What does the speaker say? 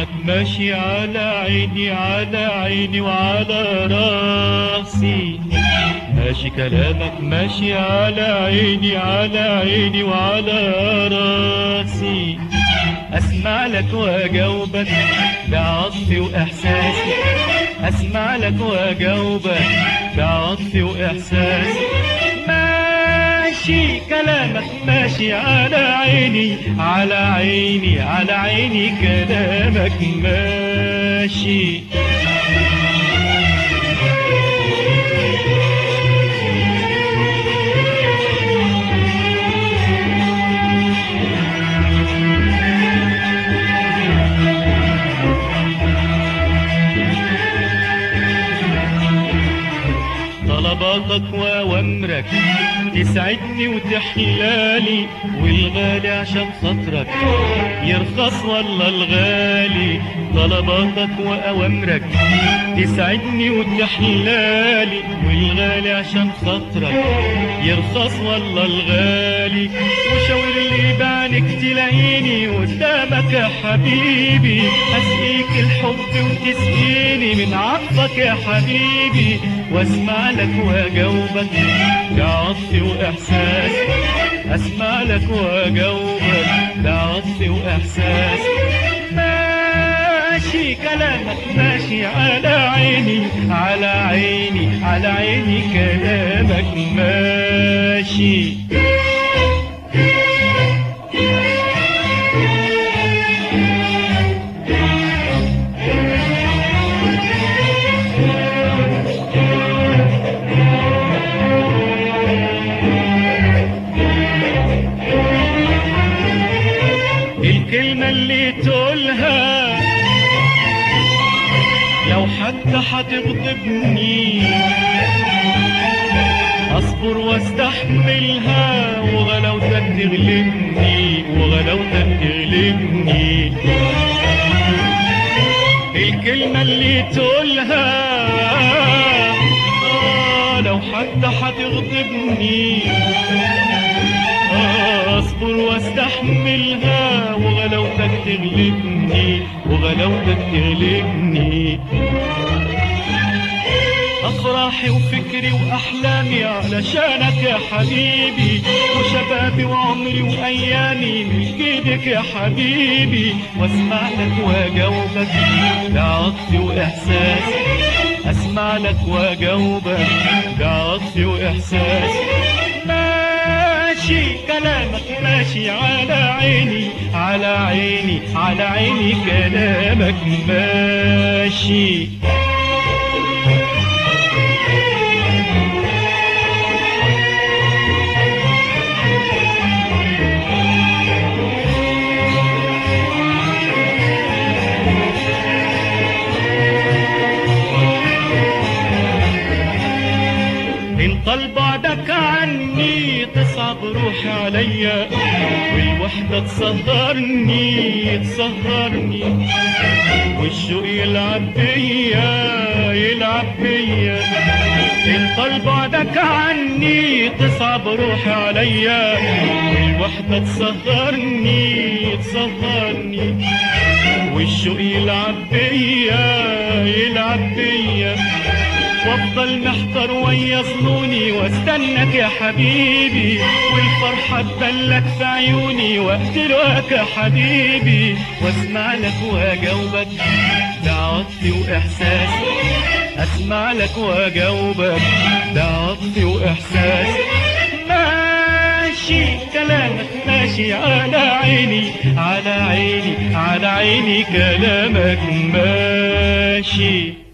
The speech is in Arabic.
كلامك ماشي على عيني على عيني وعلى رأسي. ماشي كلامك ماشي على عيني على عيني وعلى رأسي. أسمع لك وأجاوبك بعطفي وإحساسي. أسمع لك وأجاوبك بعطفي وإحساسي. ماشي كلامك ماشي على عيني على عيني على عيني كلامك ماشي. طلباتك وأوامرك تسعدني وتحلالي والغالي عشان خاطرك. يرخص والله الغالي طلباتك وأوامرك. تسعدني وتحلالي والغالي عشان خاطرك. يرخص والله الغالي. وشاور اللي بعدك تلاقيني قدامك يا حبيبي. أسقيك الحب وتسقيني من عطفك يا حبيبي. وأسمع لك وأجاوبك بعطفي وإحساس. أسمع لك وأجاوبك بعطفي وإحساس. ماشي كلامك ماشي على عيني على عيني على عيني كلامك ماشي. الكلمة اللي تقولها لو حتى هتغضبني أصبر واستحملها وغلاوتك تغلبني وغلاوتك تغلبني الكلمة اللي تقولها آه لو حتى هتغضبني اصبر واستحملها وغلاوتك تغلبني وغلاوتك تغلبني. أفراحي وفكري وأحلامي علشانك يا حبيبي وشبابي وعمري وأيامي ملك إيدك يا حبيبي. واسمع لك وأجاوبك بعطفي واحساسي أسمع لك وأجاوبك بعطفي واحساسي ماشي كلامك ماشي على عيني على عيني على عيني كلامك ماشي. إن طال بعدك عني تصعب روحي عليا. والوحدة تسهرني تسهرني. والشوق يلعب بيا يلعب بيا طال بعدك عني تصعب روحي عليا. والوحدة تسهرني تسهرني. والشوق يلعب بيا يلعب بيا وافضل محتار ويا ظنوني واستناك يا حبيبي والفرحة تبلك في عيوني واقتلك يا حبيبي. واسمع لك وأجاوبك بعطفي واحساسي أسمع لك وأجاوبك بعطفي واحساسي ماشي كلامك ماشي على عيني على عيني على عيني كلامك. ماشي.